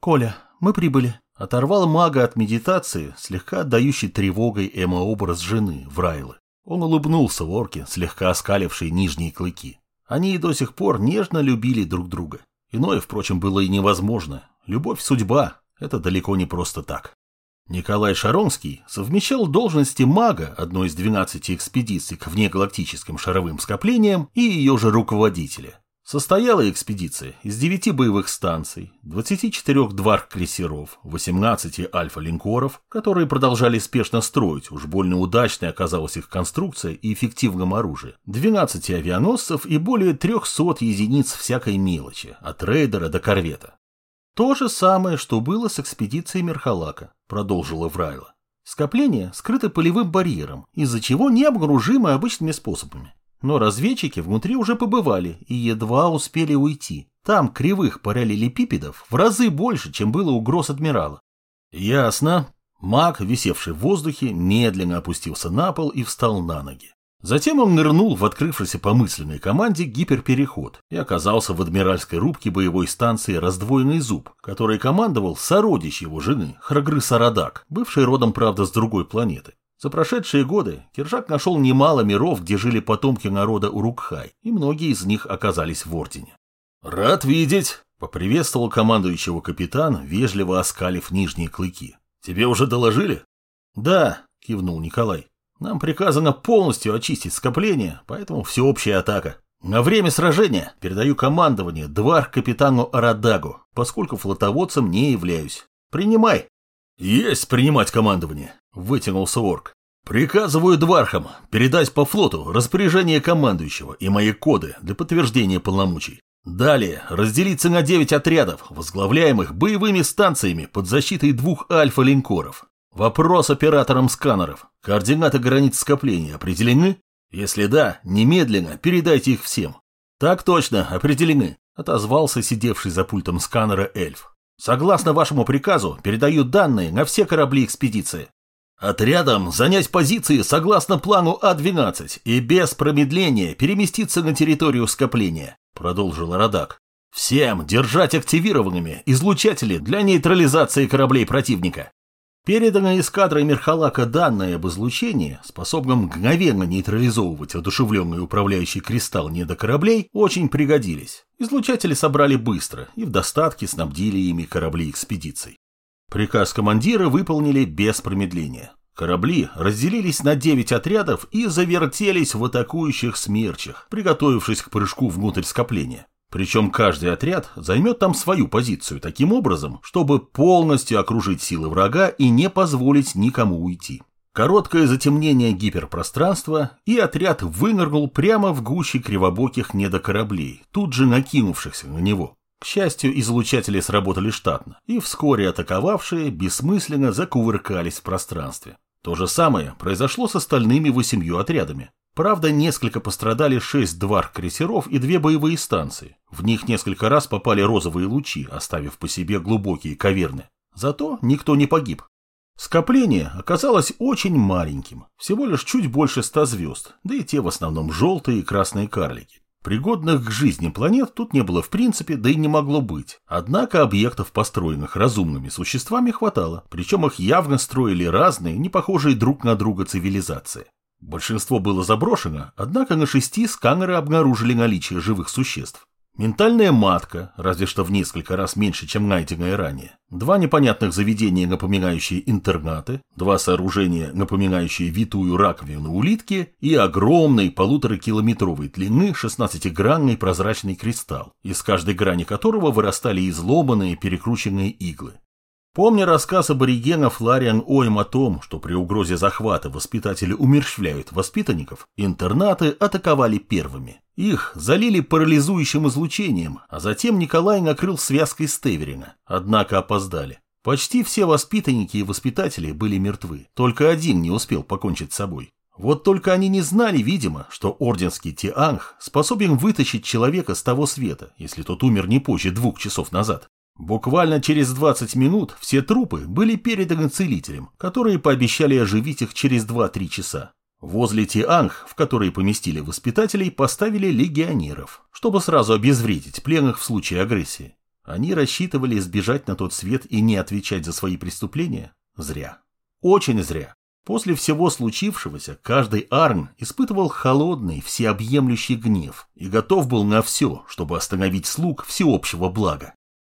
«Коля, мы прибыли», — оторвал мага от медитации, слегка отдающий тревогой эмообраз жены, Врайлы. Он улыбнулся орке, слегка оскалившей нижние клыки. Они и до сих пор нежно любили друг друга. Иное, впрочем, было и невозможно. Любовь – судьба. Это далеко не просто так. Николай Шаронский совмещал должности мага одной из 12 экспедиций к внегалактическим шаровым скоплениям и ее же руководителя. Состояла экспедиция из 9 боевых станций, 24 дварх-крейсеров, 18 альфа-линкоров, которые продолжали спешно строить, уж больно удачной оказалась их конструкция и эффективным оружие, 12 авианосцев и более 300 единиц всякой мелочи, от рейдера до корвета. То же самое, что было с экспедицией Мерхалака, продолжила Врайла. Скопление скрыто полевым барьером, из-за чего не обнаружимо обычными способами. Но разведчики внутри уже побывали и едва успели уйти. Там кривых параллелепипедов в разы больше, чем было угроз адмирала. Ясно. Маг, висевший в воздухе, медленно опустился на пол и встал на ноги. Затем он нырнул в открывшийся по мысленной команде гиперпереход и оказался в адмиральской рубке боевой станции «Раздвоенный зуб», которой командовал сородич его жены, Храгры Сарадак, бывший родом, правда, с другой планеты. За прошедшие годы Киржак нашел немало миров, где жили потомки народа Урукхай, и многие из них оказались в Ордене. «Рад видеть!» — поприветствовал командующего капитан, вежливо оскалив нижние клыки. «Тебе уже доложили?» «Да», — кивнул Николай. «Нам приказано полностью очистить скопление, поэтому всеобщая атака. На время сражения передаю командование двар капитану Арадагу, поскольку флотоводцем не являюсь. Принимай!» «Есть принимать командование!» — вытянулся орк. «Приказываю Двархам передать по флоту распоряжение командующего и мои коды для подтверждения полномочий. Далее разделиться на девять отрядов, возглавляемых боевыми станциями под защитой двух альфа-линкоров. Вопрос операторам сканеров. Координаты границ скопления определены? Если да, немедленно передайте их всем. Так точно, определены, отозвался сидевший за пультом сканера эльф. Согласно вашему приказу, передаю данные на все корабли экспедиции. Отрядом занять позиции согласно плану А-12 и без промедления переместиться на территорию скопления, продолжил Радак. Всем держать активированными излучатели для нейтрализации кораблей противника. Переданные эскадрой Мерхалака данные об излучении, способном мгновенно нейтрализовывать одушевленный управляющий кристалл недокораблей, очень пригодились. Излучатели собрали быстро и в достатке снабдили ими корабли экспедиций. Приказ командира выполнили без промедления. Корабли разделились на девять отрядов и завертелись в атакующих смерчах, приготовившись к прыжку внутрь скопления. Причем каждый отряд займет там свою позицию таким образом, чтобы полностью окружить силы врага и не позволить никому уйти. Короткое затемнение гиперпространства, и отряд вынырнул прямо в гуще кривобоких недокораблей, тут же накинувшихся на него. К счастью, излучатели сработали штатно, и вскоре атаковавшие бессмысленно закувыркались в пространстве. То же самое произошло с остальными восемью отрядами. Правда, несколько пострадали шесть дварх-крейсеров и две боевые станции. В них несколько раз попали розовые лучи, оставив по себе глубокие каверны. Зато никто не погиб. Скопление оказалось очень маленьким, всего лишь чуть больше ста звезд, да и те в основном желтые и красные карлики. Пригодных к жизни планет тут не было в принципе, да и не могло быть. Однако объектов, построенных разумными существами, хватало, причем их явно строили разные, не похожие друг на друга цивилизации. Большинство было заброшено, однако на шести сканеры обнаружили наличие живых существ. Ментальная матка, разве что в несколько раз меньше, чем найденная ранее. Два непонятных заведения, напоминающие интернаты, два сооружения, напоминающие витую раковину улитки и огромный полуторакилометровой длины 16-гранный прозрачный кристалл, из каждой грани которого вырастали изломанные перекрученные иглы. Помня рассказ аборигенов Лариан Ойм о том, что при угрозе захвата воспитатели умерщвляют воспитанников, интернаты атаковали первыми. Их залили парализующим излучением, а затем Николай накрыл связкой Стеверина, однако опоздали. Почти все воспитанники и воспитатели были мертвы, только один не успел покончить с собой. Вот только они не знали, видимо, что орденский Тианг способен вытащить человека с того света, если тот умер не позже двух часов назад. Буквально через 20 минут все трупы были переданы целителям, которые пообещали оживить их через 2-3 часа. Возле Тианг, в который поместили воспитателей, поставили легионеров, чтобы сразу обезвредить пленных в случае агрессии. Они рассчитывали избежать на тот свет и не отвечать за свои преступления? Зря. Очень зря. После всего случившегося каждый Арн испытывал холодный, всеобъемлющий гнев и готов был на все, чтобы остановить слуг всеобщего блага.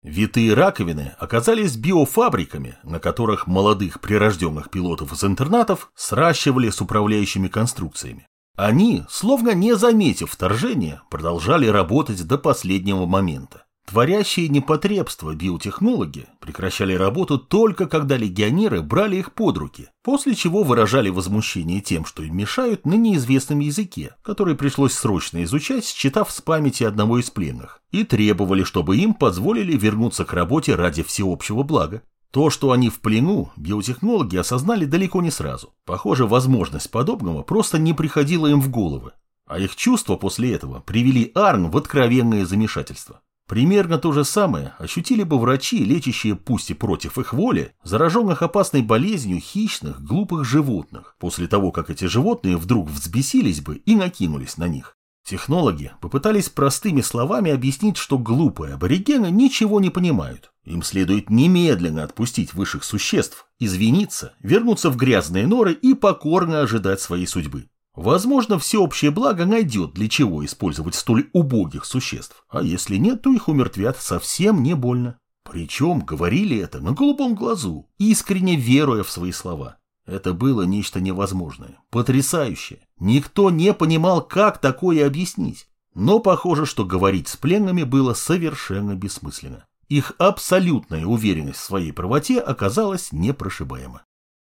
Витые раковины оказались биофабриками, на которых молодых прирожденных пилотов из интернатов сращивали с управляющими конструкциями. Они, словно не заметив вторжения, продолжали работать до последнего момента. Творящие непотребства биотехнологи прекращали работу только когда легионеры брали их под руки, после чего выражали возмущение тем, что им мешают на неизвестном языке, который пришлось срочно изучать, считав с памяти одного из пленных, и требовали, чтобы им позволили вернуться к работе ради всеобщего блага. То, что они в плену, биотехнологи осознали далеко не сразу. Похоже, возможность подобного просто не приходила им в головы. А их чувства после этого привели Арн в откровенное замешательство. Примерно то же самое ощутили бы врачи, лечащие пусть и против их воли, зараженных опасной болезнью хищных, глупых животных, после того, как эти животные вдруг взбесились бы и накинулись на них. Технологи попытались простыми словами объяснить, что глупые аборигены ничего не понимают. Им следует немедленно отпустить высших существ, извиниться, вернуться в грязные норы и покорно ожидать своей судьбы. Возможно, всеобщее благо найдет, для чего использовать столь убогих существ, а если нет, то их умертвят совсем не больно. Причем говорили это на голубом глазу, искренне веруя в свои слова. Это было нечто невозможное, потрясающее. Никто не понимал, как такое объяснить. Но похоже, что говорить с пленными было совершенно бессмысленно. Их абсолютная уверенность в своей правоте оказалась непрошибаема.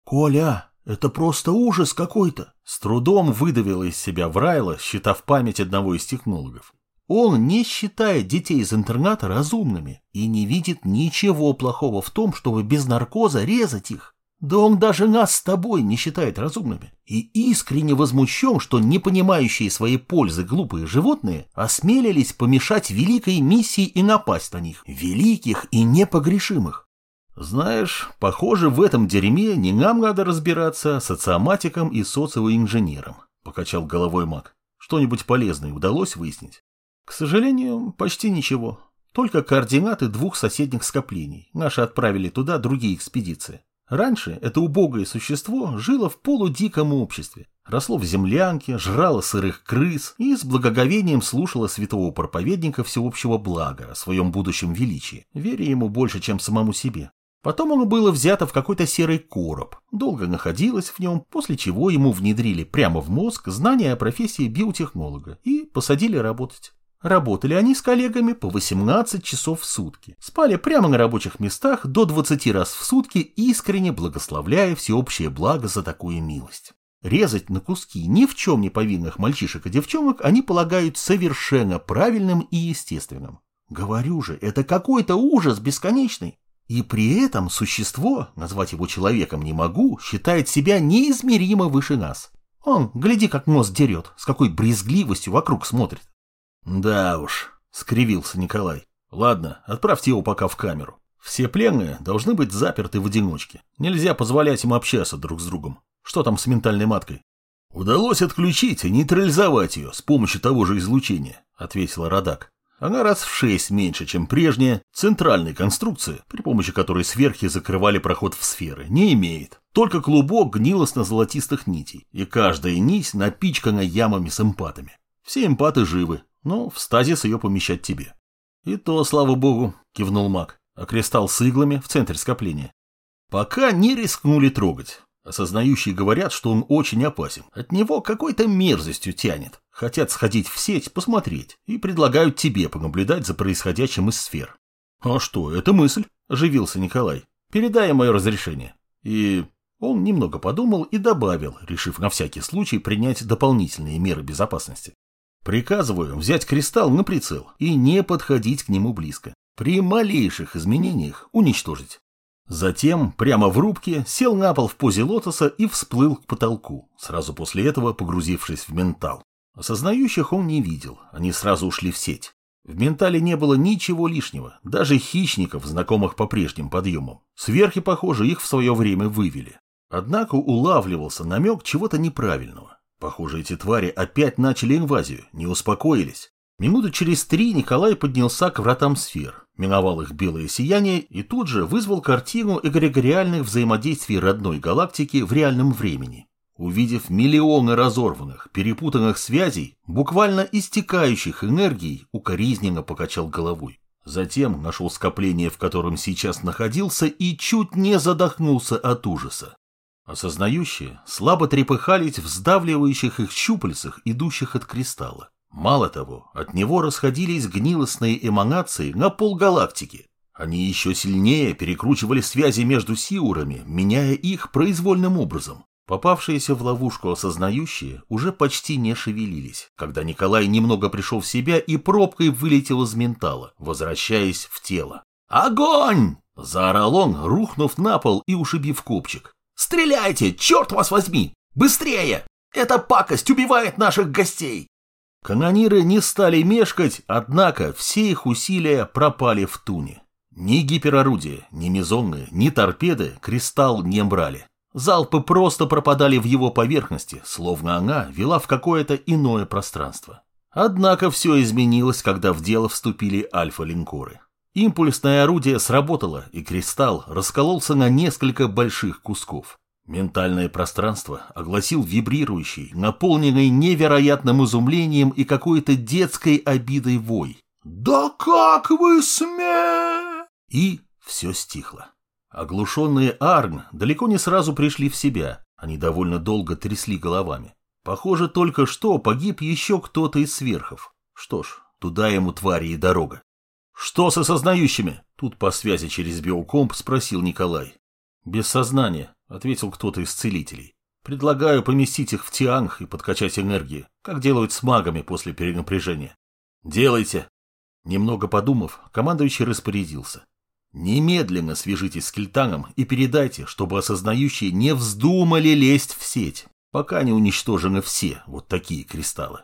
«Коля!» «Это просто ужас какой-то!» С трудом выдавила из себя Врайла, считав память одного из технологов. Он не считает детей из интерната разумными и не видит ничего плохого в том, чтобы без наркоза резать их. Да он даже нас с тобой не считает разумными. И искренне возмущен, что не понимающие своей пользы глупые животные осмелились помешать великой миссии и напасть на них, великих и непогрешимых. Знаешь, похоже, в этом дерьме не нам надо разбираться, социоматикам и социоинженерам, покачал головой маг. Что-нибудь полезное удалось выяснить? К сожалению, почти ничего. Только координаты двух соседних скоплений. Наши отправили туда другие экспедиции. Раньше это убогое существо жило в полудиком обществе, росло в землянке, жрало сырых крыс и с благоговением слушало святого проповедника всеобщего блага о своем будущем величии, веря ему больше, чем самому себе. Потом оно было взято в какой-то серый короб, долго находилось в нем, после чего ему внедрили прямо в мозг знания о профессии биотехнолога и посадили работать. Работали они с коллегами по 18 часов в сутки, спали прямо на рабочих местах до 20 раз в сутки, искренне благословляя всеобщее благо за такую милость. Резать на куски ни в чем не повинных мальчишек и девчонок они полагают совершенно правильным и естественным. Говорю же, это какой-то ужас бесконечный. И при этом существо, назвать его человеком не могу, считает себя неизмеримо выше нас. Он, гляди, как нос дерет, с какой брезгливостью вокруг смотрит. Да уж, скривился Николай. Ладно, отправьте его пока в камеру. Все пленные должны быть заперты в одиночке. Нельзя позволять им общаться друг с другом. Что там с ментальной маткой? Удалось отключить и нейтрализовать ее с помощью того же излучения, ответила Радак. Она раз в шесть меньше, чем прежняя, центральной конструкции, при помощи которой сверхи закрывали проход в сферы, не имеет. Только клубок гнилостно-золотистых нитей, и каждая нить напичкана ямами с эмпатами. Все эмпаты живы, но в стазис ее помещать тебе. И то, слава богу, кивнул маг, а кристалл с иглами в центре скопления. Пока не рискнули трогать. Осознающие говорят, что он очень опасен. От него какой-то мерзостью тянет. Хотят сходить в сеть, посмотреть, и предлагают тебе понаблюдать за происходящим из сфер. А что, это мысль, оживился Николай. Передай мое разрешение. И он немного подумал и добавил, решив на всякий случай принять дополнительные меры безопасности. Приказываю взять кристалл на прицел и не подходить к нему близко. При малейших изменениях уничтожить. Затем, прямо в рубке, сел на пол в позе лотоса и всплыл к потолку, сразу после этого погрузившись в ментал. Осознающих он не видел, они сразу ушли в сеть. В ментале не было ничего лишнего, даже хищников, знакомых по прежним подъемам. Сверхи, похоже, их в свое время вывели. Однако улавливался намек чего-то неправильного. Похоже, эти твари опять начали инвазию, не успокоились. Минуты через три Николай поднялся к вратам сфер, миновал их белое сияние и тут же вызвал картину эгрегориальных взаимодействий родной галактики в реальном времени. Увидев миллионы разорванных, перепутанных связей, буквально истекающих энергией, укоризненно покачал головой. Затем нашел скопление, в котором сейчас находился, и чуть не задохнулся от ужаса. Осознающие слабо трепыхались в сдавливающих их щупальцах, идущих от кристалла. Мало того, от него расходились гнилостные эманации на полгалактики. Они еще сильнее перекручивали связи между сиурами, меняя их произвольным образом. Попавшиеся в ловушку осознающие уже почти не шевелились, когда Николай немного пришел в себя и пробкой вылетел из ментала, возвращаясь в тело. «Огонь!» – заорал он, рухнув на пол и ушибив копчик. «Стреляйте, черт вас возьми! Быстрее! Эта пакость убивает наших гостей!» Канониры не стали мешкать, однако все их усилия пропали в туне. Ни гиперорудия, ни мезонны, ни торпеды кристалл не брали. Залпы просто пропадали в его поверхности, словно она вела в какое-то иное пространство. Однако все изменилось, когда в дело вступили альфа-линкоры. Импульсное орудие сработало, и кристалл раскололся на несколько больших кусков. Ментальное пространство огласил вибрирующий, наполненный невероятным изумлением и какой-то детской обидой вой. «Да как вы сме...» И все стихло. Оглушенные Арн далеко не сразу пришли в себя, они довольно долго трясли головами. Похоже, только что погиб еще кто-то из сверхов. Что ж, туда ему твари и дорога. «Что с осознающими?» Тут по связи через биокомп спросил Николай. «Без сознания», — ответил кто-то из целителей. «Предлагаю поместить их в тианг и подкачать энергии, как делают с магами после перенапряжения». «Делайте!» Немного подумав, командующий распорядился. «Немедленно свяжитесь с Кельтаном и передайте, чтобы осознающие не вздумали лезть в сеть, пока не уничтожены все вот такие кристаллы».